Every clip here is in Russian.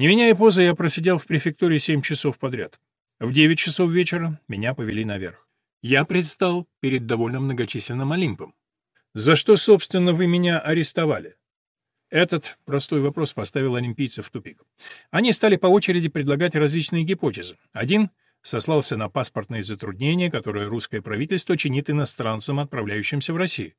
Не меняя позы, я просидел в префектуре семь часов подряд. В девять часов вечера меня повели наверх. Я предстал перед довольно многочисленным Олимпом. «За что, собственно, вы меня арестовали?» Этот простой вопрос поставил олимпийцев в тупик. Они стали по очереди предлагать различные гипотезы. Один сослался на паспортные затруднения, которые русское правительство чинит иностранцам, отправляющимся в Россию.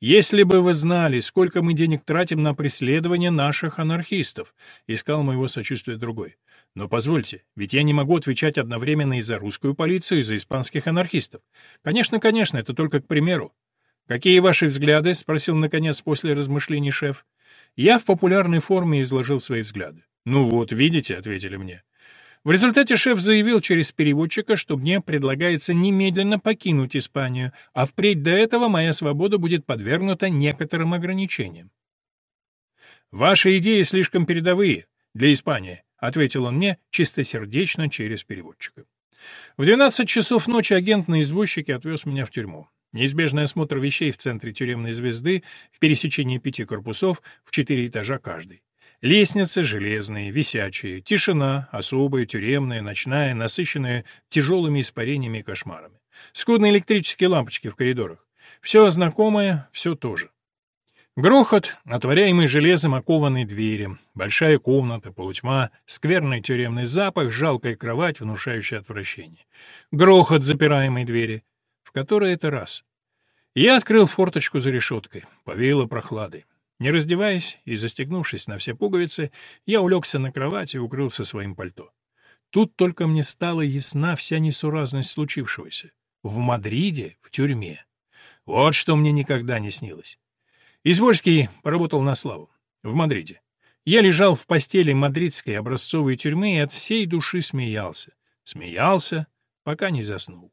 «Если бы вы знали, сколько мы денег тратим на преследование наших анархистов», — искал моего сочувствия другой. «Но позвольте, ведь я не могу отвечать одновременно и за русскую полицию, и за испанских анархистов. Конечно, конечно, это только к примеру. «Какие ваши взгляды?» — спросил, наконец, после размышлений шеф. Я в популярной форме изложил свои взгляды. «Ну вот, видите», — ответили мне. В результате шеф заявил через переводчика, что мне предлагается немедленно покинуть Испанию, а впредь до этого моя свобода будет подвергнута некоторым ограничениям. «Ваши идеи слишком передовые для Испании», — ответил он мне чистосердечно через переводчика. В 12 часов ночи агент на извозчике отвез меня в тюрьму. Неизбежный осмотр вещей в центре тюремной звезды в пересечении пяти корпусов в четыре этажа каждый. Лестницы железные, висячие, тишина, особая, тюремная, ночная, насыщенная тяжелыми испарениями и кошмарами. Скудные электрические лампочки в коридорах. Все знакомое, все то же. Грохот, отворяемый железом окованной двери, большая комната, полутьма, скверный тюремный запах, жалкая кровать, внушающая отвращение. Грохот запираемой двери. В который это раз? Я открыл форточку за решеткой, повеяло прохладой. Не раздеваясь и застегнувшись на все пуговицы, я улегся на кровать и укрылся своим пальто. Тут только мне стала ясна вся несуразность случившегося. В Мадриде, в тюрьме. Вот что мне никогда не снилось. Извольский поработал на славу. В Мадриде. Я лежал в постели мадридской образцовой тюрьмы и от всей души смеялся. Смеялся, пока не заснул.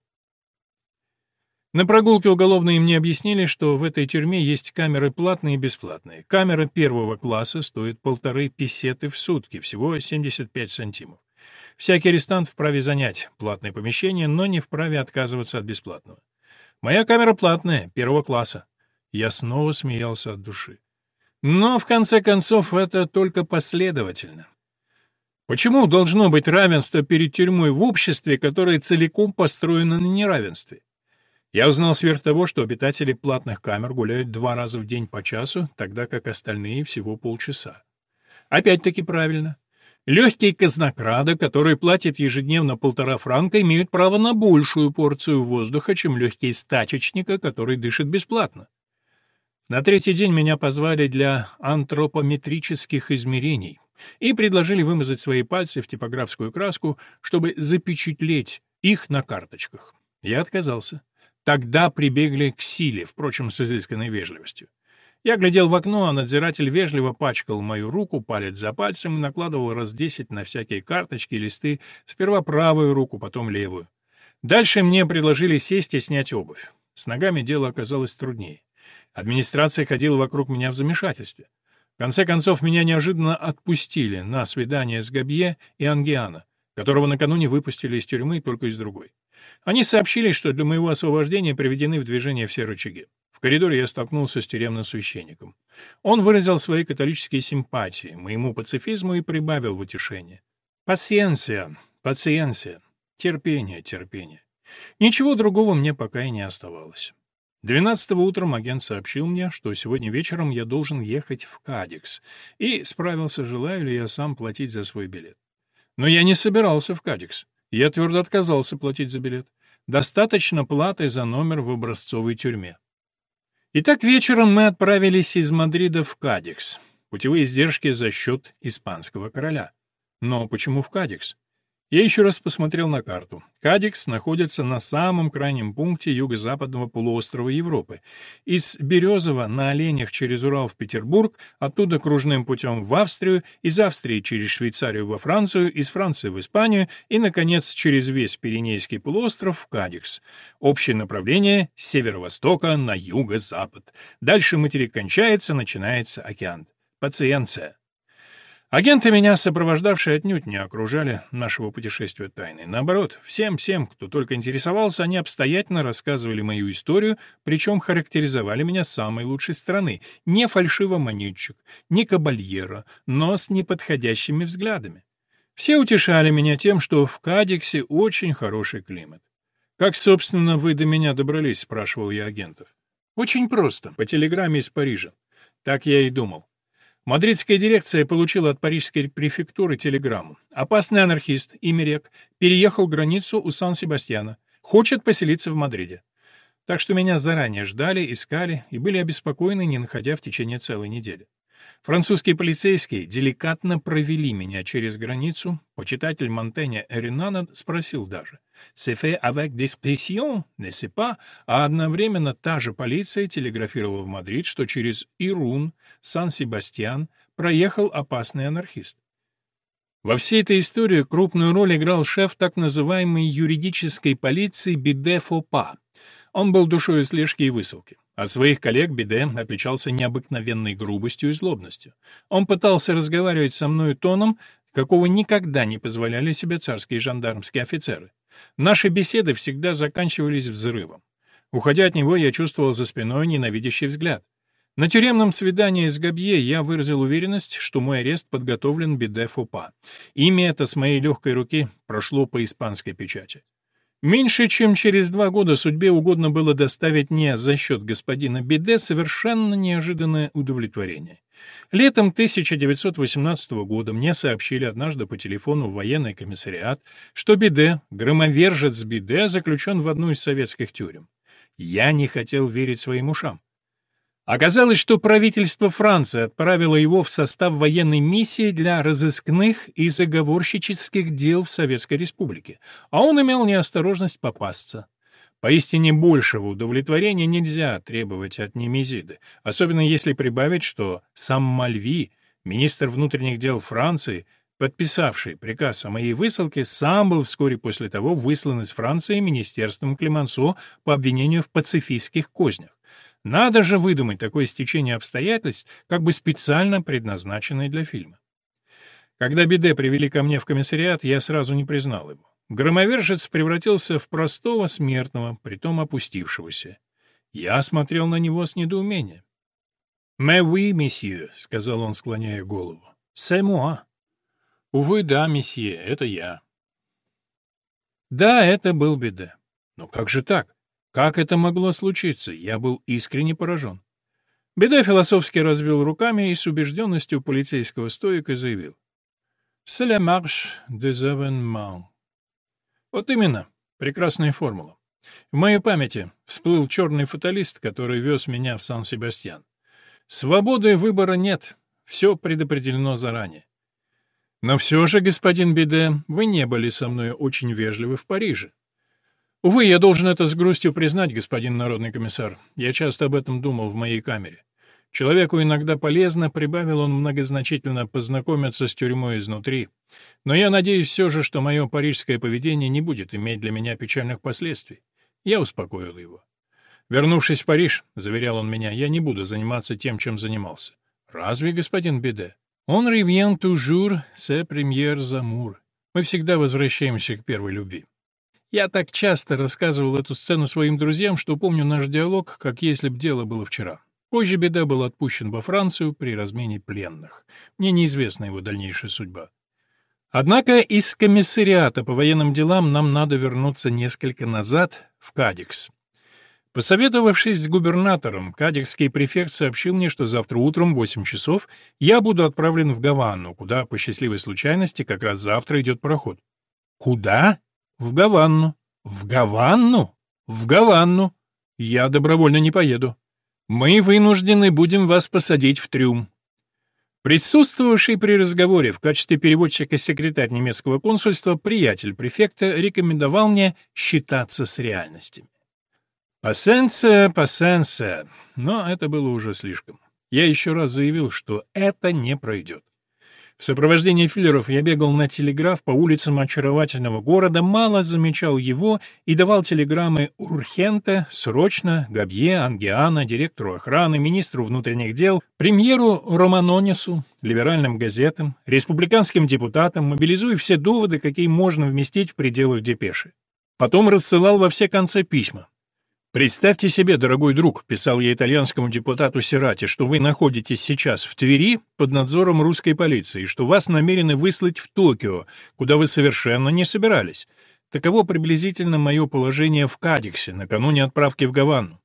На прогулке уголовные мне объяснили, что в этой тюрьме есть камеры платные и бесплатные. Камера первого класса стоит полторы песеты в сутки, всего 75 сантимов. Всякий арестант вправе занять платное помещение, но не вправе отказываться от бесплатного. Моя камера платная, первого класса. Я снова смеялся от души. Но, в конце концов, это только последовательно. Почему должно быть равенство перед тюрьмой в обществе, которое целиком построено на неравенстве? Я узнал сверх того, что обитатели платных камер гуляют два раза в день по часу, тогда как остальные всего полчаса. Опять-таки правильно. Легкие казнокрады, которые платят ежедневно полтора франка, имеют право на большую порцию воздуха, чем легкие стачечника, который дышит бесплатно. На третий день меня позвали для антропометрических измерений и предложили вымазать свои пальцы в типографскую краску, чтобы запечатлеть их на карточках. Я отказался. Тогда прибегли к силе, впрочем, с изысканной вежливостью. Я глядел в окно, а надзиратель вежливо пачкал мою руку палец за пальцем и накладывал раз десять на всякие карточки и листы, сперва правую руку, потом левую. Дальше мне предложили сесть и снять обувь. С ногами дело оказалось труднее. Администрация ходила вокруг меня в замешательстве. В конце концов, меня неожиданно отпустили на свидание с Габье и Ангиана, которого накануне выпустили из тюрьмы только из другой. Они сообщили, что для моего освобождения приведены в движение все рычаги. В коридоре я столкнулся с тюремным священником. Он выразил свои католические симпатии, моему пацифизму и прибавил в утешение. «Пациенция, пациенция, терпение, терпение». Ничего другого мне пока и не оставалось. 12 утром агент сообщил мне, что сегодня вечером я должен ехать в Кадикс, и справился, желаю ли я сам платить за свой билет. Но я не собирался в Кадикс. Я твердо отказался платить за билет. Достаточно платы за номер в образцовой тюрьме. Итак, вечером мы отправились из Мадрида в Кадикс. Путевые издержки за счет испанского короля. Но почему в Кадикс? Я еще раз посмотрел на карту. Кадикс находится на самом крайнем пункте юго-западного полуострова Европы. Из Березова на оленях через Урал в Петербург, оттуда кружным путем в Австрию, из Австрии через Швейцарию во Францию, из Франции в Испанию и, наконец, через весь Пиренейский полуостров в Кадикс. Общее направление — с северо-востока на юго-запад. Дальше материк кончается, начинается океан. Пациенция. Агенты меня, сопровождавшие отнюдь не окружали нашего путешествия тайной. Наоборот, всем-всем, кто только интересовался, они обстоятельно рассказывали мою историю, причем характеризовали меня самой лучшей стороны. Не фальшивомонетчик, не кабальера, но с неподходящими взглядами. Все утешали меня тем, что в Кадиксе очень хороший климат. «Как, собственно, вы до меня добрались?» — спрашивал я агентов. «Очень просто, по телеграмме из Парижа. Так я и думал. Мадридская дирекция получила от парижской префектуры телеграмму. Опасный анархист, имя рек, переехал границу у Сан-Себастьяна. Хочет поселиться в Мадриде. Так что меня заранее ждали, искали и были обеспокоены, не находя в течение целой недели. Французские полицейские деликатно провели меня через границу. Почитатель Монтэня Эринана спросил даже «C'est fait avec discrétion, n'est-ce pas?» А одновременно та же полиция телеграфировала в Мадрид, что через Ирун, Сан-Себастьян проехал опасный анархист. Во всей этой истории крупную роль играл шеф так называемой юридической полиции Биде Фопа. Он был душой слежки и высылки. От своих коллег Биде отличался необыкновенной грубостью и злобностью. Он пытался разговаривать со мной тоном, какого никогда не позволяли себе царские жандармские офицеры. Наши беседы всегда заканчивались взрывом. Уходя от него, я чувствовал за спиной ненавидящий взгляд. На тюремном свидании с Габье я выразил уверенность, что мой арест подготовлен Биде Фупа. Имя это с моей легкой руки прошло по испанской печати. Меньше чем через два года судьбе угодно было доставить мне за счет господина Биде совершенно неожиданное удовлетворение. Летом 1918 года мне сообщили однажды по телефону в военный комиссариат, что Биде, громовержец Биде, заключен в одну из советских тюрем. Я не хотел верить своим ушам. Оказалось, что правительство Франции отправило его в состав военной миссии для разыскных и заговорщических дел в Советской Республике, а он имел неосторожность попасться. Поистине большего удовлетворения нельзя требовать от Немезиды, особенно если прибавить, что сам Мальви, министр внутренних дел Франции, подписавший приказ о моей высылке, сам был вскоре после того выслан из Франции министерством Клемансо по обвинению в пацифистских кознях. Надо же выдумать такое стечение обстоятельств, как бы специально предназначенное для фильма. Когда Биде привели ко мне в комиссариат, я сразу не признал его. Громовержец превратился в простого смертного, притом опустившегося. Я смотрел на него с недоумением. «Mais oui, месье», — сказал он, склоняя голову. «C'est moi». «Увы, да, месье, это я». Да, это был Биде. Но как же так? Как это могло случиться? Я был искренне поражен. Беда философски развел руками и с убежденностью полицейского стоика заявил. «C'est la marche des événements». Вот именно. Прекрасная формула. В моей памяти всплыл черный фаталист, который вез меня в Сан-Себастьян. Свободы выбора нет. Все предопределено заранее. Но все же, господин Биде, вы не были со мной очень вежливы в Париже. Увы, я должен это с грустью признать, господин народный комиссар. Я часто об этом думал в моей камере. Человеку иногда полезно, прибавил он многозначительно, познакомиться с тюрьмой изнутри. Но я надеюсь все же, что мое парижское поведение не будет иметь для меня печальных последствий. Я успокоил его. Вернувшись в Париж, заверял он меня, я не буду заниматься тем, чем занимался. Разве, господин Беде? Он revient toujours ses premières amours. Мы всегда возвращаемся к первой любви. Я так часто рассказывал эту сцену своим друзьям, что помню наш диалог, как если б дело было вчера. Позже Беда был отпущен во Францию при размене пленных. Мне неизвестна его дальнейшая судьба. Однако из комиссариата по военным делам нам надо вернуться несколько назад, в Кадикс. Посоветовавшись с губернатором, кадикский префект сообщил мне, что завтра утром в 8 часов я буду отправлен в Гавану, куда, по счастливой случайности, как раз завтра идет пароход. «Куда?» В Гаванну. В Гаванну? В Гаванну. Я добровольно не поеду. Мы вынуждены будем вас посадить в трюм. Присутствовавший при разговоре в качестве переводчика секретарь немецкого консульства, приятель префекта, рекомендовал мне считаться с реальностями. Пассенция, пассенция. Но это было уже слишком. Я еще раз заявил, что это не пройдет. В сопровождении филлеров я бегал на телеграф по улицам очаровательного города, мало замечал его и давал телеграммы Урхенте, срочно, Габье, Ангиана, директору охраны, министру внутренних дел, премьеру Романонису, либеральным газетам, республиканским депутатам, мобилизуя все доводы, какие можно вместить в пределах депеши. Потом рассылал во все концы письма. «Представьте себе, дорогой друг», — писал я итальянскому депутату Серрати, «что вы находитесь сейчас в Твери под надзором русской полиции, что вас намерены выслать в Токио, куда вы совершенно не собирались. Таково приблизительно мое положение в Кадиксе накануне отправки в Гавану».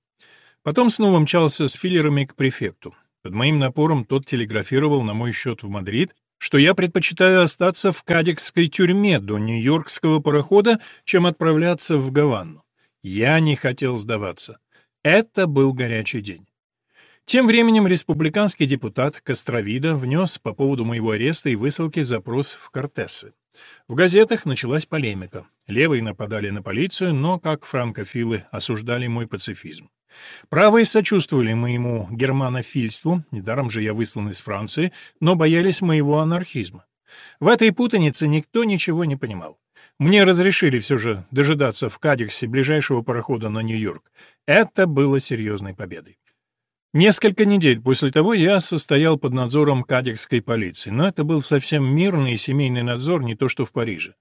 Потом снова мчался с филерами к префекту. Под моим напором тот телеграфировал на мой счет в Мадрид, что я предпочитаю остаться в Кадикской тюрьме до нью-йоркского парохода, чем отправляться в Гавану. Я не хотел сдаваться. Это был горячий день. Тем временем республиканский депутат Костровида внес по поводу моего ареста и высылки запрос в Кортесы. В газетах началась полемика. Левые нападали на полицию, но, как франкофилы, осуждали мой пацифизм. Правые сочувствовали моему германофильству, недаром же я выслан из Франции, но боялись моего анархизма. В этой путанице никто ничего не понимал. Мне разрешили все же дожидаться в Кадиксе ближайшего парохода на Нью-Йорк. Это было серьезной победой. Несколько недель после того я состоял под надзором кадикской полиции, но это был совсем мирный семейный надзор, не то что в Париже.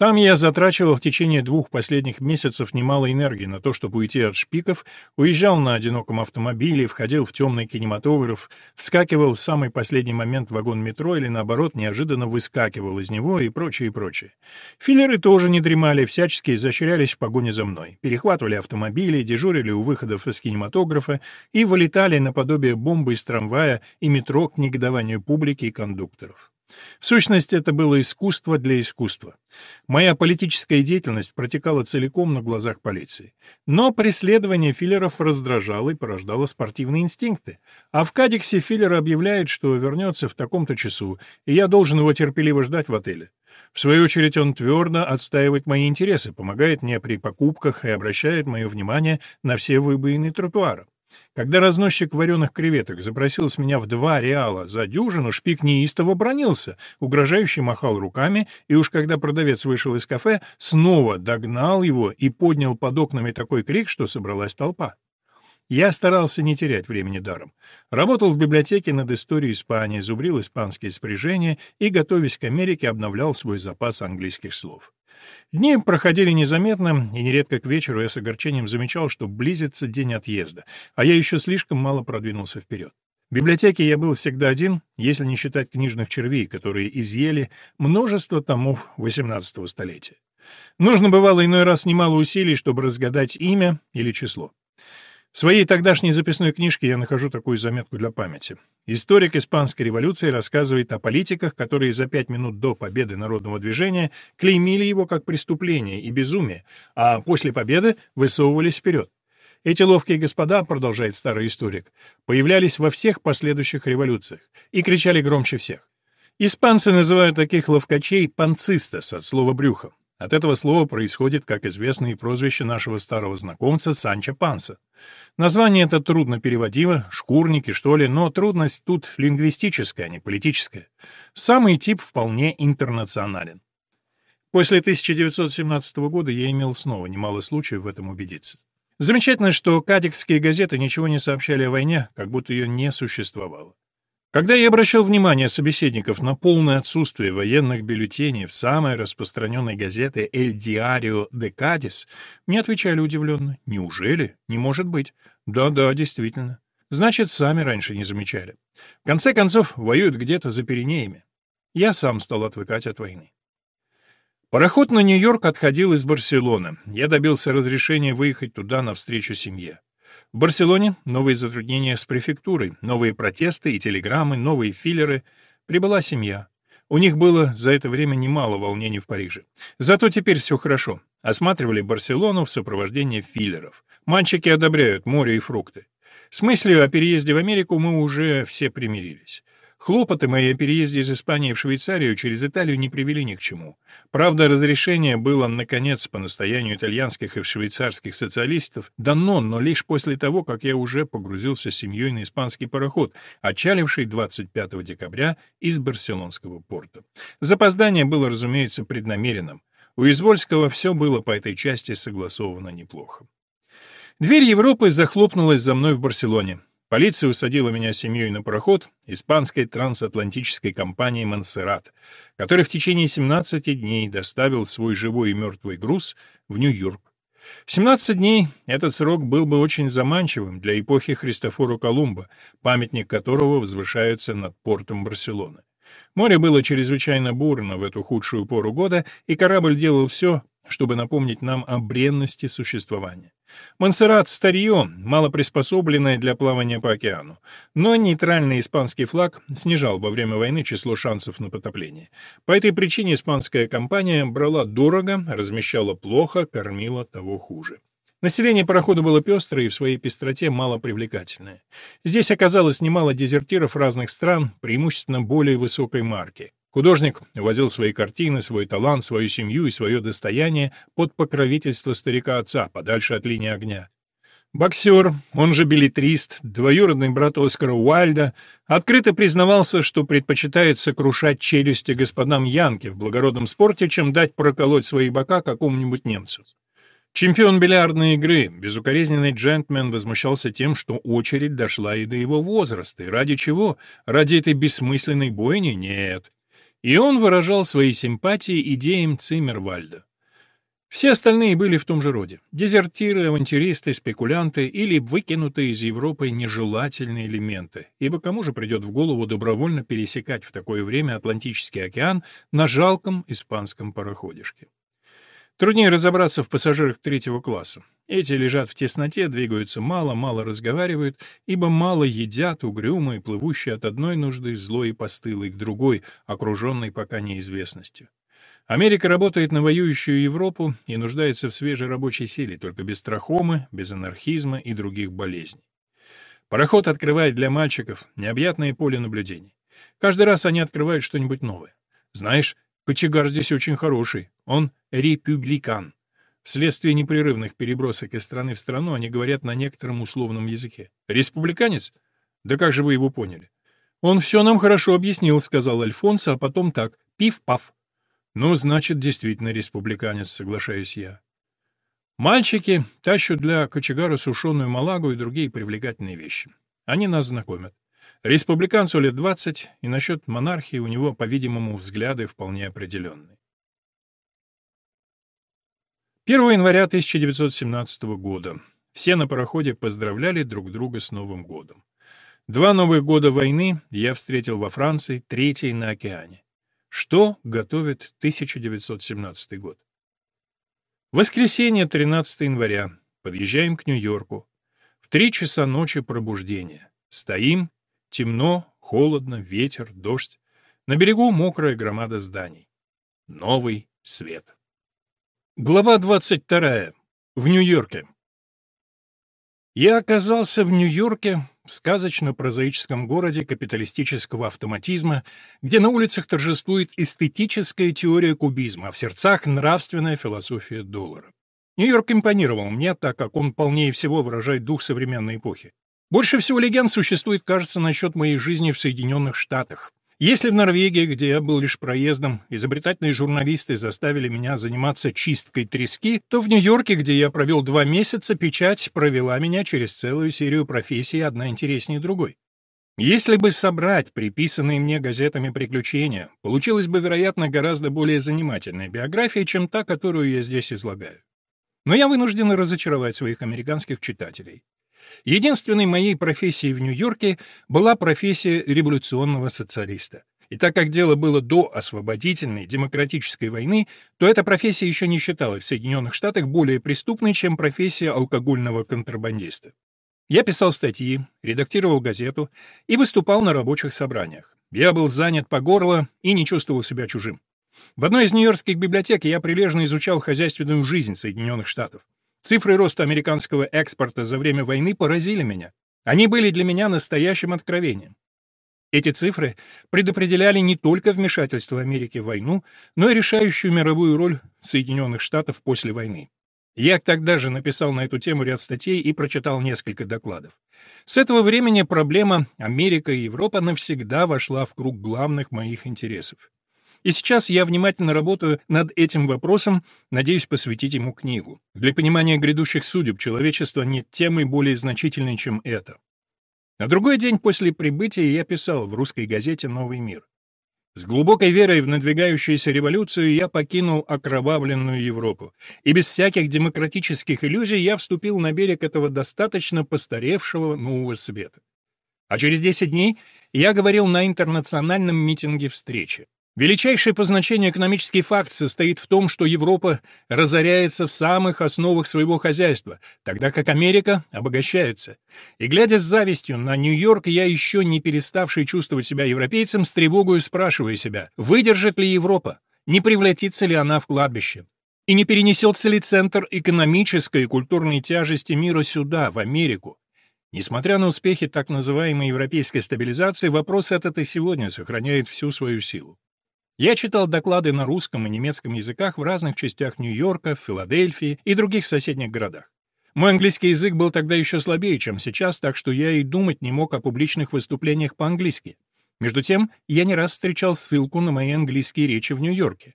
Там я затрачивал в течение двух последних месяцев немало энергии на то, чтобы уйти от шпиков, уезжал на одиноком автомобиле, входил в темный кинематограф, вскакивал в самый последний момент в вагон метро или, наоборот, неожиданно выскакивал из него и прочее, и прочее. Филлеры тоже не дремали, всячески изощрялись в погоне за мной, перехватывали автомобили, дежурили у выходов из кинематографа и вылетали наподобие бомбы из трамвая и метро к негодованию публики и кондукторов. В сущности, это было искусство для искусства. Моя политическая деятельность протекала целиком на глазах полиции. Но преследование филлеров раздражало и порождало спортивные инстинкты. А в Кадиксе филлер объявляет, что вернется в таком-то часу, и я должен его терпеливо ждать в отеле. В свою очередь он твердо отстаивает мои интересы, помогает мне при покупках и обращает мое внимание на все выбоины тротуара. Когда разносчик вареных креветок запросил с меня в два реала за дюжину, шпик неистово бронился, угрожающе махал руками, и уж когда продавец вышел из кафе, снова догнал его и поднял под окнами такой крик, что собралась толпа. Я старался не терять времени даром. Работал в библиотеке над историей Испании, зубрил испанские спряжения и, готовясь к Америке, обновлял свой запас английских слов. Дни проходили незаметно, и нередко к вечеру я с огорчением замечал, что близится день отъезда, а я еще слишком мало продвинулся вперед. В библиотеке я был всегда один, если не считать книжных червей, которые изъели множество томов XVIII столетия. Нужно бывало иной раз немало усилий, чтобы разгадать имя или число. В своей тогдашней записной книжке я нахожу такую заметку для памяти. Историк испанской революции рассказывает о политиках, которые за пять минут до победы народного движения клеймили его как преступление и безумие, а после победы высовывались вперед. Эти ловкие господа, продолжает старый историк, появлялись во всех последующих революциях и кричали громче всех. Испанцы называют таких ловкачей «панцистас» от слова «брюхо». От этого слова происходит, как известно, и прозвище нашего старого знакомца Санчо Панса. Название это трудно переводимо, шкурники, что ли, но трудность тут лингвистическая, а не политическая. Самый тип вполне интернационален. После 1917 года я имел снова немало случаев в этом убедиться. Замечательно, что кадикские газеты ничего не сообщали о войне, как будто ее не существовало. Когда я обращал внимание собеседников на полное отсутствие военных бюллетеней в самой распространенной газете «Эль Диарио де Кадис», мне отвечали удивленно. «Неужели? Не может быть». «Да-да, действительно. Значит, сами раньше не замечали. В конце концов, воюют где-то за Пиренеями. Я сам стал отвыкать от войны. Пароход на Нью-Йорк отходил из Барселоны. Я добился разрешения выехать туда навстречу семье. В Барселоне новые затруднения с префектурой, новые протесты и телеграммы, новые филлеры. Прибыла семья. У них было за это время немало волнений в Париже. Зато теперь все хорошо. Осматривали Барселону в сопровождении филлеров. Мальчики одобряют море и фрукты. С мыслью о переезде в Америку мы уже все примирились. Хлопоты мои о переезде из Испании в Швейцарию через Италию не привели ни к чему. Правда, разрешение было, наконец, по настоянию итальянских и швейцарских социалистов, дано, но лишь после того, как я уже погрузился с семьей на испанский пароход, отчаливший 25 декабря из Барселонского порта. Запоздание было, разумеется, преднамеренным. У Извольского все было по этой части согласовано неплохо. Дверь Европы захлопнулась за мной в Барселоне. Полиция усадила меня семьей на пароход испанской трансатлантической компании «Монсеррат», который в течение 17 дней доставил свой живой и мертвый груз в Нью-Йорк. 17 дней — этот срок был бы очень заманчивым для эпохи Христофора Колумба, памятник которого возвышается над портом Барселоны. Море было чрезвычайно бурно в эту худшую пору года, и корабль делал все, чтобы напомнить нам о бренности существования. Монсеррат — старье, мало приспособленное для плавания по океану. Но нейтральный испанский флаг снижал во время войны число шансов на потопление. По этой причине испанская компания брала дорого, размещала плохо, кормила того хуже. Население парохода было пестрое и в своей пестроте мало привлекательное. Здесь оказалось немало дезертиров разных стран, преимущественно более высокой марки. Художник возил свои картины, свой талант, свою семью и свое достояние под покровительство старика-отца, подальше от линии огня. Боксер, он же билетрист, двоюродный брат Оскара Уайльда, открыто признавался, что предпочитает сокрушать челюсти господам Янки в благородном спорте, чем дать проколоть свои бока какому-нибудь немцу. Чемпион бильярдной игры, безукоризненный джентльмен возмущался тем, что очередь дошла и до его возраста. И ради чего? Ради этой бессмысленной бойни? Нет. И он выражал свои симпатии идеям Циммервальда. Все остальные были в том же роде. Дезертиры, авантюристы, спекулянты или выкинутые из Европы нежелательные элементы. Ибо кому же придет в голову добровольно пересекать в такое время Атлантический океан на жалком испанском пароходишке? Труднее разобраться в пассажирах третьего класса. Эти лежат в тесноте, двигаются мало, мало разговаривают, ибо мало едят, угрюмые, плывущие от одной нужды злой и постылой к другой, окруженной пока неизвестностью. Америка работает на воюющую Европу и нуждается в свежей рабочей силе, только без трахомы, без анархизма и других болезней. Пароход открывает для мальчиков необъятное поле наблюдений. Каждый раз они открывают что-нибудь новое. Знаешь, Кочегар здесь очень хороший. Он републикан. Вследствие непрерывных перебросок из страны в страну они говорят на некотором условном языке. Республиканец? Да как же вы его поняли? Он все нам хорошо объяснил, сказал Альфонсо, а потом так, пиф-паф. Ну, значит, действительно республиканец, соглашаюсь я. Мальчики тащат для кочегара сушеную малагу и другие привлекательные вещи. Они нас знакомят. Республиканцу лет 20, и насчет монархии у него, по-видимому, взгляды вполне определенные. 1 января 1917 года. Все на пароходе поздравляли друг друга с Новым годом. Два новых года войны я встретил во Франции, третий на океане. Что готовит 1917 год? Воскресенье, 13 января. Подъезжаем к Нью-Йорку. В три часа ночи пробуждение. Стоим Темно, холодно, ветер, дождь. На берегу мокрая громада зданий. Новый свет. Глава 22. В Нью-Йорке. Я оказался в Нью-Йорке, в сказочно-прозаическом городе капиталистического автоматизма, где на улицах торжествует эстетическая теория кубизма, а в сердцах нравственная философия доллара. Нью-Йорк импонировал мне, так как он полнее всего выражает дух современной эпохи. Больше всего легенд существует, кажется, насчет моей жизни в Соединенных Штатах. Если в Норвегии, где я был лишь проездом, изобретательные журналисты заставили меня заниматься чисткой трески, то в Нью-Йорке, где я провел два месяца, печать провела меня через целую серию профессий, одна интереснее другой. Если бы собрать приписанные мне газетами приключения, получилась бы, вероятно, гораздо более занимательная биография, чем та, которую я здесь излагаю. Но я вынужден разочаровать своих американских читателей. Единственной моей профессией в Нью-Йорке была профессия революционного социалиста. И так как дело было до освободительной демократической войны, то эта профессия еще не считалась в Соединенных Штатах более преступной, чем профессия алкогольного контрабандиста. Я писал статьи, редактировал газету и выступал на рабочих собраниях. Я был занят по горло и не чувствовал себя чужим. В одной из нью-йоркских библиотек я прилежно изучал хозяйственную жизнь Соединенных Штатов. Цифры роста американского экспорта за время войны поразили меня. Они были для меня настоящим откровением. Эти цифры предопределяли не только вмешательство Америки в войну, но и решающую мировую роль Соединенных Штатов после войны. Я тогда же написал на эту тему ряд статей и прочитал несколько докладов. С этого времени проблема Америка и Европа навсегда вошла в круг главных моих интересов. И сейчас я внимательно работаю над этим вопросом, надеюсь посвятить ему книгу. Для понимания грядущих судеб человечества нет темы более значительной, чем это. На другой день после прибытия я писал в русской газете «Новый мир». С глубокой верой в надвигающуюся революцию я покинул окровавленную Европу, и без всяких демократических иллюзий я вступил на берег этого достаточно постаревшего нового света. А через 10 дней я говорил на интернациональном митинге встречи. Величайший по значению экономический факт состоит в том, что Европа разоряется в самых основах своего хозяйства, тогда как Америка обогащается. И глядя с завистью на Нью-Йорк, я еще не переставший чувствовать себя европейцем, с тревогой спрашиваю себя, выдержит ли Европа, не превратится ли она в кладбище, и не перенесется ли центр экономической и культурной тяжести мира сюда, в Америку. Несмотря на успехи так называемой европейской стабилизации, вопрос этот и сегодня сохраняет всю свою силу. Я читал доклады на русском и немецком языках в разных частях Нью-Йорка, Филадельфии и других соседних городах. Мой английский язык был тогда еще слабее, чем сейчас, так что я и думать не мог о публичных выступлениях по-английски. Между тем, я не раз встречал ссылку на мои английские речи в Нью-Йорке.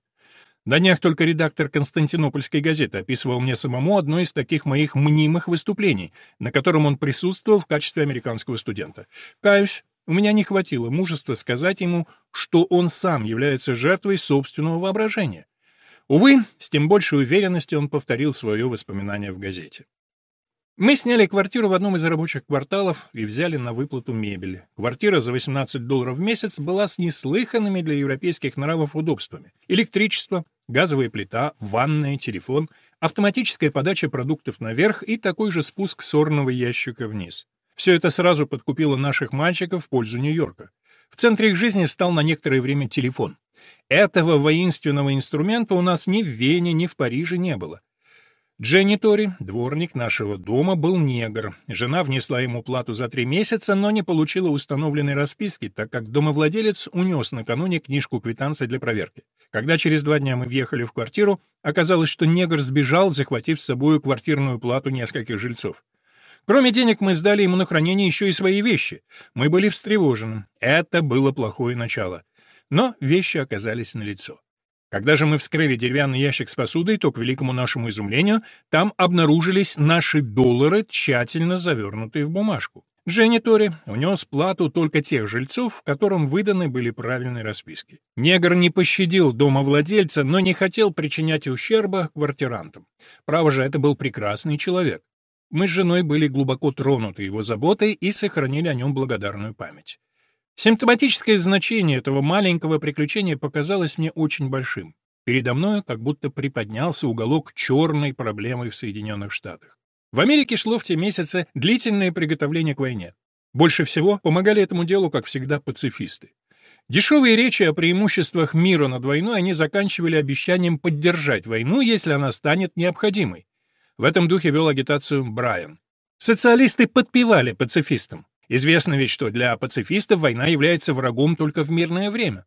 На днях только редактор Константинопольской газеты описывал мне самому одно из таких моих мнимых выступлений, на котором он присутствовал в качестве американского студента. Каюсь, у меня не хватило мужества сказать ему, что он сам является жертвой собственного воображения. Увы, с тем большей уверенностью он повторил свое воспоминание в газете. Мы сняли квартиру в одном из рабочих кварталов и взяли на выплату мебели. Квартира за 18 долларов в месяц была с неслыханными для европейских нравов удобствами. Электричество, газовая плита, ванная, телефон, автоматическая подача продуктов наверх и такой же спуск сорного ящика вниз. Все это сразу подкупило наших мальчиков в пользу Нью-Йорка. В центре их жизни стал на некоторое время телефон. Этого воинственного инструмента у нас ни в Вене, ни в Париже не было. Дженни Тори, дворник нашего дома, был негр. Жена внесла ему плату за три месяца, но не получила установленной расписки, так как домовладелец унес накануне книжку квитанции для проверки. Когда через два дня мы въехали в квартиру, оказалось, что негр сбежал, захватив с собой квартирную плату нескольких жильцов. Кроме денег, мы сдали ему на хранение еще и свои вещи. Мы были встревожены. Это было плохое начало. Но вещи оказались налицо. Когда же мы вскрыли деревянный ящик с посудой, то, к великому нашему изумлению, там обнаружились наши доллары, тщательно завернутые в бумажку. Дженни Тори унес плату только тех жильцов, которым выданы были правильные расписки. Негр не пощадил домовладельца, но не хотел причинять ущерба квартирантам. Право же, это был прекрасный человек. Мы с женой были глубоко тронуты его заботой и сохранили о нем благодарную память. Симптоматическое значение этого маленького приключения показалось мне очень большим. Передо мной как будто приподнялся уголок черной проблемы в Соединенных Штатах. В Америке шло в те месяцы длительное приготовление к войне. Больше всего помогали этому делу, как всегда, пацифисты. Дешевые речи о преимуществах мира над войной они заканчивали обещанием поддержать войну, если она станет необходимой. В этом духе вел агитацию Брайан. Социалисты подпевали пацифистам. Известно ведь, что для пацифистов война является врагом только в мирное время.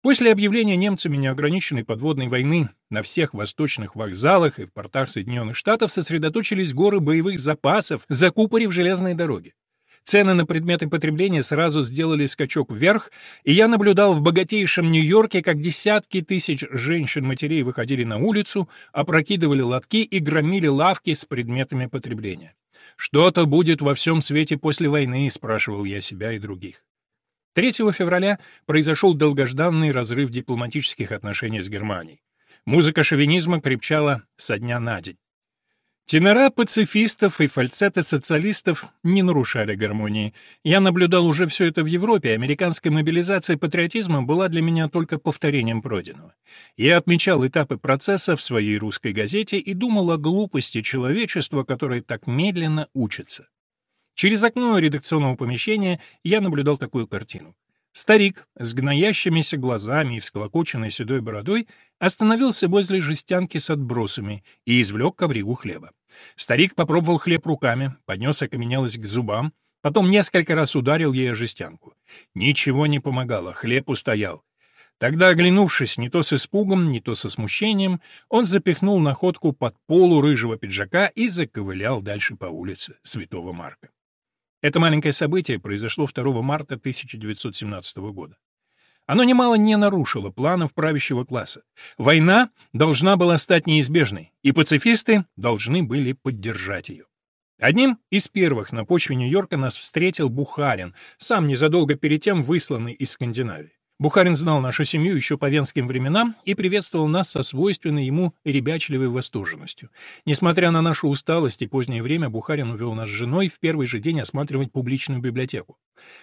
После объявления немцами неограниченной подводной войны на всех восточных вокзалах и в портах Соединенных Штатов сосредоточились горы боевых запасов, закупорив железные дороги. Цены на предметы потребления сразу сделали скачок вверх, и я наблюдал в богатейшем Нью-Йорке, как десятки тысяч женщин-матерей выходили на улицу, опрокидывали лотки и громили лавки с предметами потребления. «Что-то будет во всем свете после войны», — спрашивал я себя и других. 3 февраля произошел долгожданный разрыв дипломатических отношений с Германией. Музыка шовинизма крепчала со дня на день. Тенора пацифистов и фальцеты социалистов не нарушали гармонии. Я наблюдал уже все это в Европе, американская мобилизация патриотизма была для меня только повторением пройденного. Я отмечал этапы процесса в своей русской газете и думал о глупости человечества, которое так медленно учится. Через окно редакционного помещения я наблюдал такую картину. Старик с гноящимися глазами и всколокоченной седой бородой остановился возле жестянки с отбросами и извлек ковригу хлеба. Старик попробовал хлеб руками, поднес окаменелость к зубам, Потом несколько раз ударил ей о жестянку. Ничего не помогало, хлеб устоял. Тогда, оглянувшись не то с испугом, не то со смущением, он запихнул находку под полу рыжего пиджака и заковылял дальше по улице Святого Марка. Это маленькое событие произошло 2 марта 1917 года. Оно немало не нарушило планов правящего класса. Война должна была стать неизбежной, и пацифисты должны были поддержать ее. Одним из первых на почве Нью-Йорка нас встретил Бухарин, сам незадолго перед тем высланный из Скандинавии. Бухарин знал нашу семью еще по венским временам и приветствовал нас со свойственной ему ребячливой восторженностью. Несмотря на нашу усталость и позднее время, Бухарин увел нас с женой в первый же день осматривать публичную библиотеку.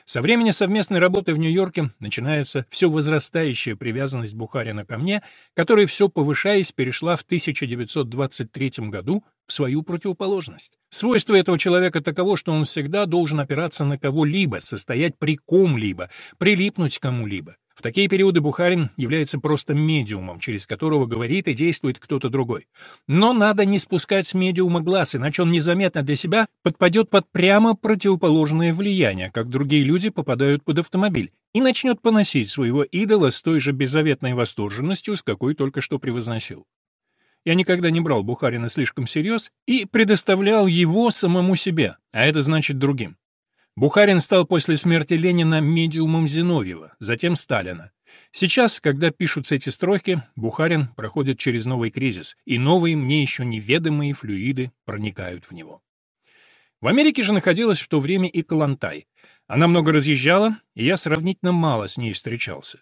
Со времени совместной работы в Нью-Йорке начинается все возрастающая привязанность Бухарина ко мне, которая все повышаясь перешла в 1923 году в свою противоположность. Свойство этого человека таково, что он всегда должен опираться на кого-либо, состоять при ком-либо, прилипнуть к кому-либо. В такие периоды Бухарин является просто медиумом, через которого говорит и действует кто-то другой. Но надо не спускать с медиума глаз, иначе он незаметно для себя подпадет под прямо противоположное влияние, как другие люди попадают под автомобиль, и начнет поносить своего идола с той же беззаветной восторженностью, с какой только что превозносил. Я никогда не брал Бухарина слишком всерьез и предоставлял его самому себе, а это значит другим. Бухарин стал после смерти Ленина медиумом Зиновьева, затем Сталина. Сейчас, когда пишутся эти строки, Бухарин проходит через новый кризис, и новые, мне еще неведомые флюиды проникают в него. В Америке же находилась в то время и Калантай. Она много разъезжала, и я сравнительно мало с ней встречался.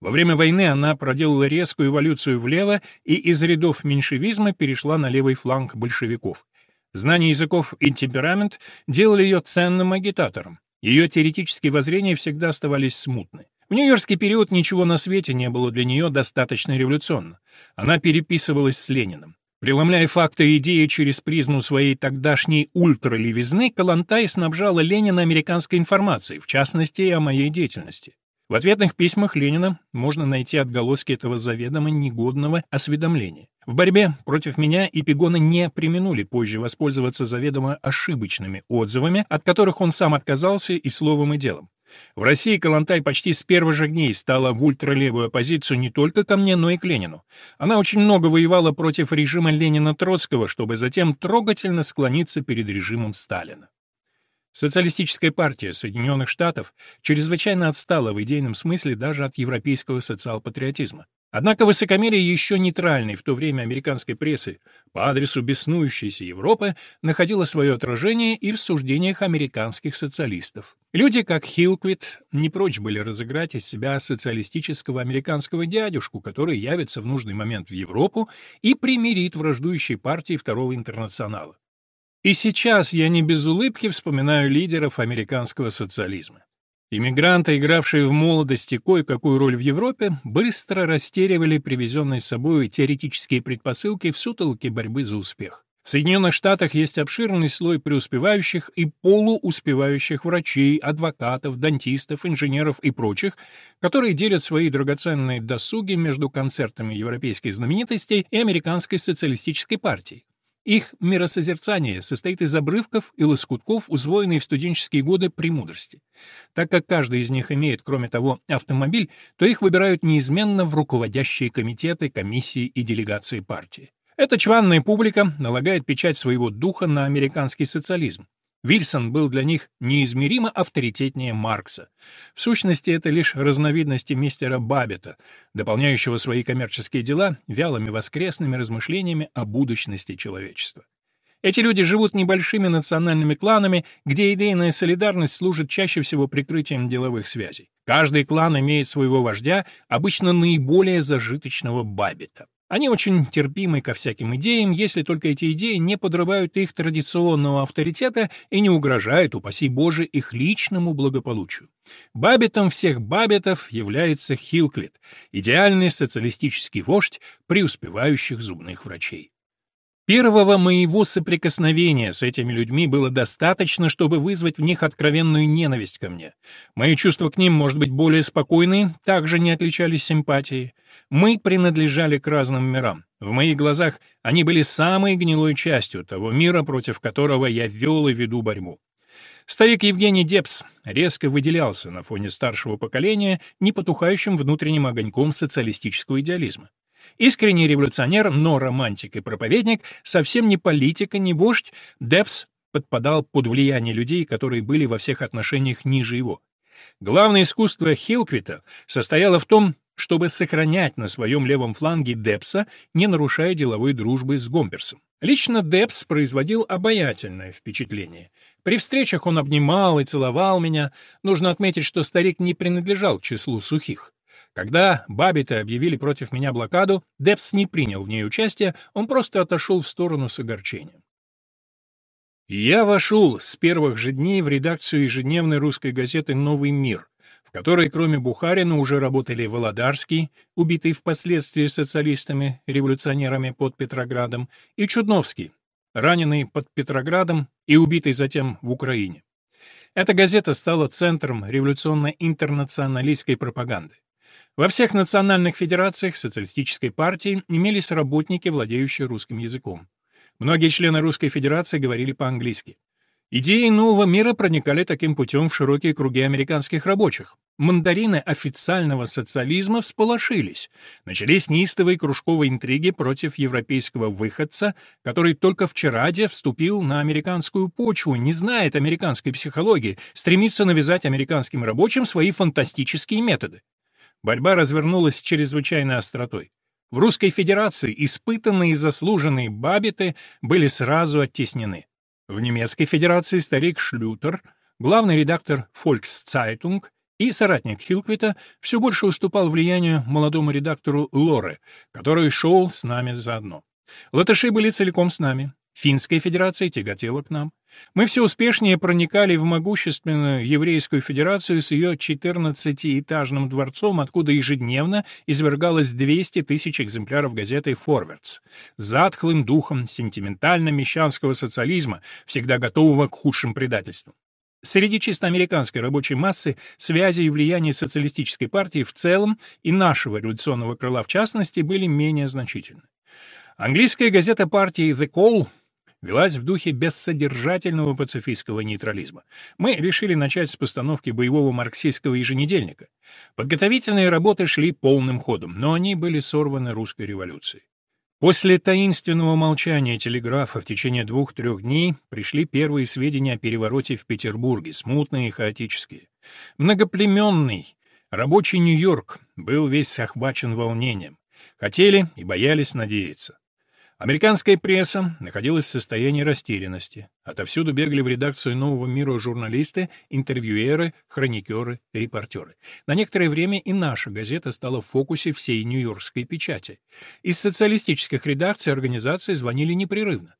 Во время войны она проделала резкую эволюцию влево и из рядов меньшевизма перешла на левый фланг большевиков. Знание языков и темперамент делали ее ценным агитатором. Ее теоретические воззрения всегда оставались смутны. В нью-йоркский период ничего на свете не было для нее достаточно революционно. Она переписывалась с Лениным. Преломляя факты и идеи через призму своей тогдашней ультралевизны, Калантай снабжала Ленина американской информацией, в частности, о моей деятельности. В ответных письмах Ленина можно найти отголоски этого заведомо негодного осведомления. В борьбе против меня и Пигона не применули позже воспользоваться заведомо ошибочными отзывами, от которых он сам отказался и словом, и делом. В России Калантай почти с первых же дней стала в ультралевую оппозицию не только ко мне, но и к Ленину. Она очень много воевала против режима Ленина-Троцкого, чтобы затем трогательно склониться перед режимом Сталина. Социалистическая партия Соединенных Штатов чрезвычайно отстала в идейном смысле даже от европейского социал-патриотизма. Однако высокомерие еще нейтральной в то время американской прессы по адресу беснующейся Европы находило свое отражение и в суждениях американских социалистов. Люди, как Хилквит, не прочь были разыграть из себя социалистического американского дядюшку, который явится в нужный момент в Европу и примирит враждующие партии Второго интернационала. И сейчас я не без улыбки вспоминаю лидеров американского социализма. Иммигранты, игравшие в молодости кое-какую роль в Европе, быстро растеривали привезенные с собой теоретические предпосылки в сутолке борьбы за успех. В Соединенных Штатах есть обширный слой преуспевающих и полууспевающих врачей, адвокатов, дантистов, инженеров и прочих, которые делят свои драгоценные досуги между концертами европейских знаменитостей и американской социалистической партией. Их миросозерцание состоит из обрывков и лоскутков, усвоенной в студенческие годы премудрости. Так как каждый из них имеет, кроме того, автомобиль, то их выбирают неизменно в руководящие комитеты, комиссии и делегации партии. Эта чванная публика налагает печать своего духа на американский социализм. Вильсон был для них неизмеримо авторитетнее Маркса. В сущности, это лишь разновидности мистера Баббета, дополняющего свои коммерческие дела вялыми воскресными размышлениями о будущности человечества. Эти люди живут небольшими национальными кланами, где идейная солидарность служит чаще всего прикрытием деловых связей. Каждый клан имеет своего вождя, обычно наиболее зажиточного Баббета. Они очень терпимы ко всяким идеям, если только эти идеи не подрывают их традиционного авторитета и не угрожают, упаси Боже, их личному благополучию. Бабетом всех бабетов является Хилквит, идеальный социалистический вождь преуспевающих зубных врачей. Первого моего соприкосновения с этими людьми было достаточно, чтобы вызвать в них откровенную ненависть ко мне. Мои чувства к ним, может быть, более спокойные, также не отличались симпатией. Мы принадлежали к разным мирам. В моих глазах они были самой гнилой частью того мира, против которого я вел и веду борьбу. Старик Евгений Депс резко выделялся на фоне старшего поколения непотухающим внутренним огоньком социалистического идеализма. Искренний революционер, но романтик и проповедник, совсем не политик и не вождь, Депс подпадал под влияние людей, которые были во всех отношениях ниже его. Главное искусство Хилквита состояло в том, чтобы сохранять на своем левом фланге Депса, не нарушая деловой дружбы с Гомперсом. Лично Депс производил обаятельное впечатление. При встречах он обнимал и целовал меня. Нужно отметить, что старик не принадлежал к числу сухих. Когда бабиты объявили против меня блокаду, Депс не принял в ней участие, он просто отошел в сторону с огорчением. Я вошел с первых же дней в редакцию ежедневной русской газеты «Новый мир», в которой кроме Бухарина уже работали Володарский, убитый впоследствии социалистами, революционерами под Петроградом, и Чудновский, раненый под Петроградом и убитый затем в Украине. Эта газета стала центром революционно-интернационалистской пропаганды. Во всех национальных федерациях социалистической партии имелись работники, владеющие русским языком. Многие члены Русской Федерации говорили по-английски. Идеи нового мира проникали таким путем в широкие круги американских рабочих. Мандарины официального социализма всполошились. Начались неистовые кружковые интриги против европейского выходца, который только вчера де вступил на американскую почву, не знает американской психологии, стремится навязать американским рабочим свои фантастические методы. Борьба развернулась с чрезвычайной остротой. В Русской Федерации испытанные и заслуженные бабиты были сразу оттеснены. В Немецкой Федерации старик Шлютер, главный редактор Volkszeitung и соратник Хилквита все больше уступал влиянию молодому редактору Лоре, который шел с нами заодно. Латыши были целиком с нами. Финская Федерация тяготела к нам. Мы все успешнее проникали в могущественную Еврейскую Федерацию с ее 14-этажным дворцом, откуда ежедневно извергалось 200 тысяч экземпляров газеты «Форвардс», затхлым духом сентиментально-мещанского социализма, всегда готового к худшим предательствам. Среди чисто американской рабочей массы связи и влияние социалистической партии в целом и нашего революционного крыла в частности были менее значительны. Английская газета партии «The Call» велась в духе бессодержательного пацифистского нейтрализма. Мы решили начать с постановки боевого марксистского еженедельника. Подготовительные работы шли полным ходом, но они были сорваны русской революцией. После таинственного молчания телеграфа в течение двух-трех дней пришли первые сведения о перевороте в Петербурге, смутные и хаотические. Многоплеменный, рабочий Нью-Йорк был весь охвачен волнением. Хотели и боялись надеяться. Американская пресса находилась в состоянии растерянности. Отовсюду бегали в редакцию «Нового мира» журналисты, интервьюеры, хроникеры, репортеры. На некоторое время и наша газета стала в фокусе всей нью-йоркской печати. Из социалистических редакций организации звонили непрерывно.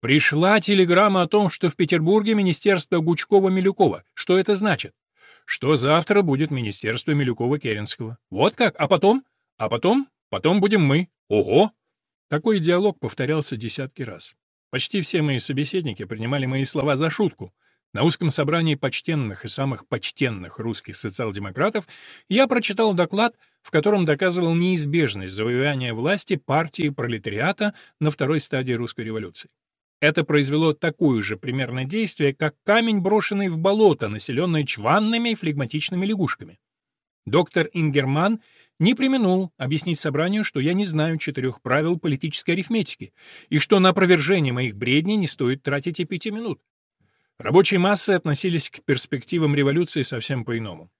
Пришла телеграмма о том, что в Петербурге министерство Гучкова-Милюкова. Что это значит? Что завтра будет министерство Милюкова-Керенского. Вот как? А потом? А потом? Потом будем мы. Ого! Такой диалог повторялся десятки раз. Почти все мои собеседники принимали мои слова за шутку. На узком собрании почтенных и самых почтенных русских социал-демократов я прочитал доклад, в котором доказывал неизбежность завоевания власти партии пролетариата на второй стадии русской революции. Это произвело такое же примерное действие, как камень, брошенный в болото, населенное чванными и флегматичными лягушками. Доктор Ингерман не применул объяснить собранию, что я не знаю четырех правил политической арифметики и что на опровержение моих бредней не стоит тратить и пяти минут. Рабочие массы относились к перспективам революции совсем по-иному.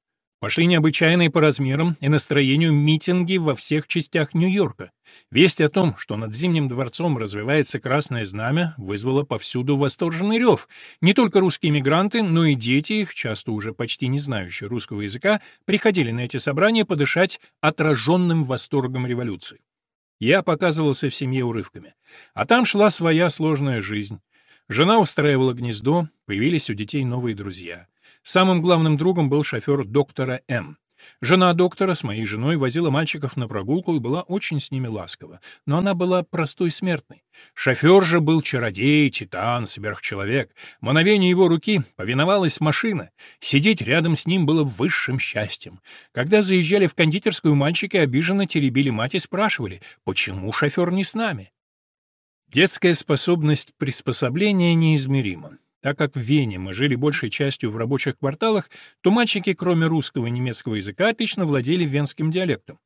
Пошли необычайные по размерам и настроению митинги во всех частях Нью-Йорка. Весть о том, что над Зимним дворцом развивается красное знамя, вызвала повсюду восторженный рев. Не только русские мигранты, но и дети их, часто уже почти не знающие русского языка, приходили на эти собрания подышать отраженным восторгом революции. Я показывался в семье урывками. А там шла своя сложная жизнь. Жена устраивала гнездо, появились у детей новые друзья. Самым главным другом был шофер доктора М. Жена доктора с моей женой возила мальчиков на прогулку и была очень с ними ласкова. Но она была простой смертной. Шофер же был чародей, титан, сверхчеловек. Мановению его руки повиновалась машина. Сидеть рядом с ним было высшим счастьем. Когда заезжали в кондитерскую, мальчики обиженно теребили мать и спрашивали, почему шофер не с нами? Детская способность приспособления неизмерима. Так как в Вене мы жили большей частью в рабочих кварталах, то мальчики, кроме русского и немецкого языка, отлично владели венским диалектом.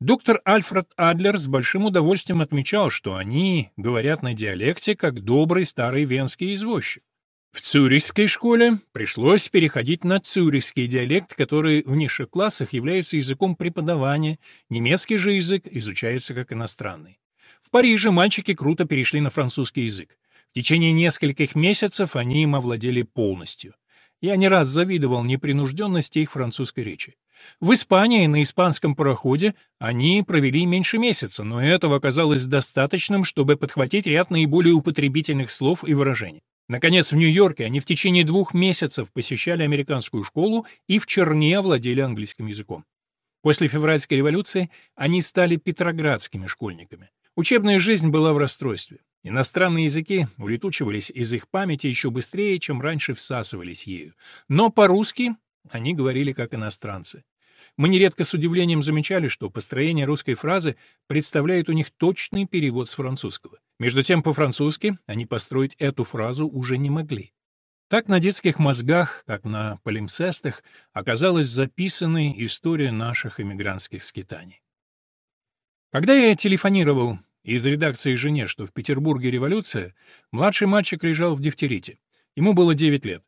Доктор Альфред Адлер с большим удовольствием отмечал, что они говорят на диалекте, как добрый старый венский извозчик. В цюрихской школе пришлось переходить на цюрихский диалект, который в низших классах является языком преподавания, немецкий же язык изучается как иностранный. В Париже мальчики круто перешли на французский язык. В течение нескольких месяцев они им овладели полностью. Я не раз завидовал непринужденности их французской речи. В Испании на испанском пароходе они провели меньше месяца, но этого оказалось достаточным, чтобы подхватить ряд наиболее употребительных слов и выражений. Наконец, в Нью-Йорке они в течение двух месяцев посещали американскую школу и в черне овладели английским языком. После февральской революции они стали петроградскими школьниками. Учебная жизнь была в расстройстве. Иностранные языки улетучивались из их памяти еще быстрее, чем раньше всасывались ею. Но по-русски они говорили как иностранцы. Мы нередко с удивлением замечали, что построение русской фразы представляет у них точный перевод с французского. Между тем, по-французски они построить эту фразу уже не могли. Так на детских мозгах, как на полимсестах, оказалась записанной история наших эмигрантских скитаний. Когда я телефонировал из редакции жене, что в Петербурге революция, младший мальчик лежал в дифтерите. Ему было 9 лет.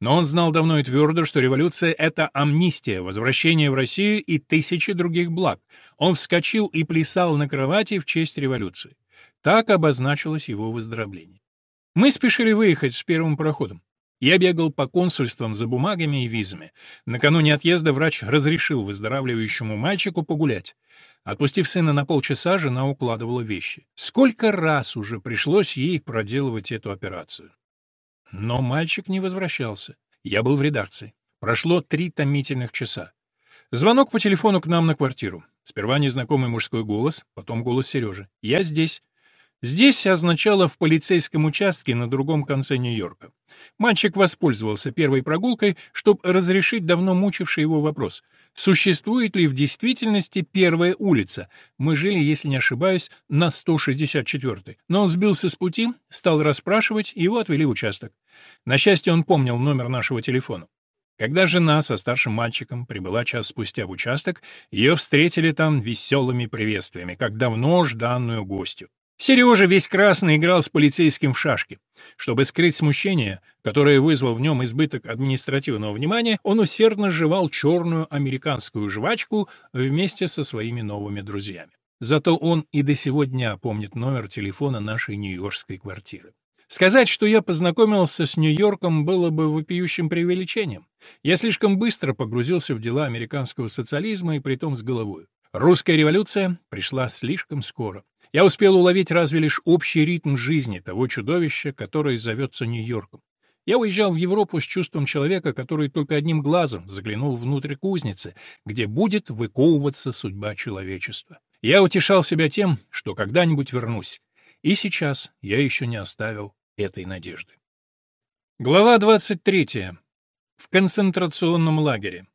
Но он знал давно и твердо, что революция — это амнистия, возвращение в Россию и тысячи других благ. Он вскочил и плясал на кровати в честь революции. Так обозначилось его выздоровление. Мы спешили выехать с первым пароходом. Я бегал по консульствам за бумагами и визами. Накануне отъезда врач разрешил выздоравливающему мальчику погулять. Отпустив сына на полчаса, жена укладывала вещи. Сколько раз уже пришлось ей проделывать эту операцию. Но мальчик не возвращался. Я был в редакции. Прошло три томительных часа. Звонок по телефону к нам на квартиру. Сперва незнакомый мужской голос, потом голос Сережи. «Я здесь». Здесь означало в полицейском участке на другом конце Нью-Йорка. Мальчик воспользовался первой прогулкой, чтобы разрешить давно мучивший его вопрос. Существует ли в действительности первая улица? Мы жили, если не ошибаюсь, на 164-й. Но он сбился с пути, стал расспрашивать, его отвели в участок. На счастье, он помнил номер нашего телефона. Когда жена со старшим мальчиком прибыла час спустя в участок, ее встретили там веселыми приветствиями, как давно жданную гостью. Сережа весь красный играл с полицейским в шашки. Чтобы скрыть смущение, которое вызвал в нем избыток административного внимания, он усердно жевал черную американскую жвачку вместе со своими новыми друзьями. Зато он и до сего дня помнит номер телефона нашей нью-йоркской квартиры. Сказать, что я познакомился с Нью-Йорком, было бы вопиющим преувеличением. Я слишком быстро погрузился в дела американского социализма и притом с головой. Русская революция пришла слишком скоро. Я успел уловить разве лишь общий ритм жизни того чудовища, которое зовется Нью-Йорком. Я уезжал в Европу с чувством человека, который только одним глазом заглянул внутрь кузницы, где будет выковываться судьба человечества. Я утешал себя тем, что когда-нибудь вернусь. И сейчас я еще не оставил этой надежды. Глава 23. В концентрационном лагере.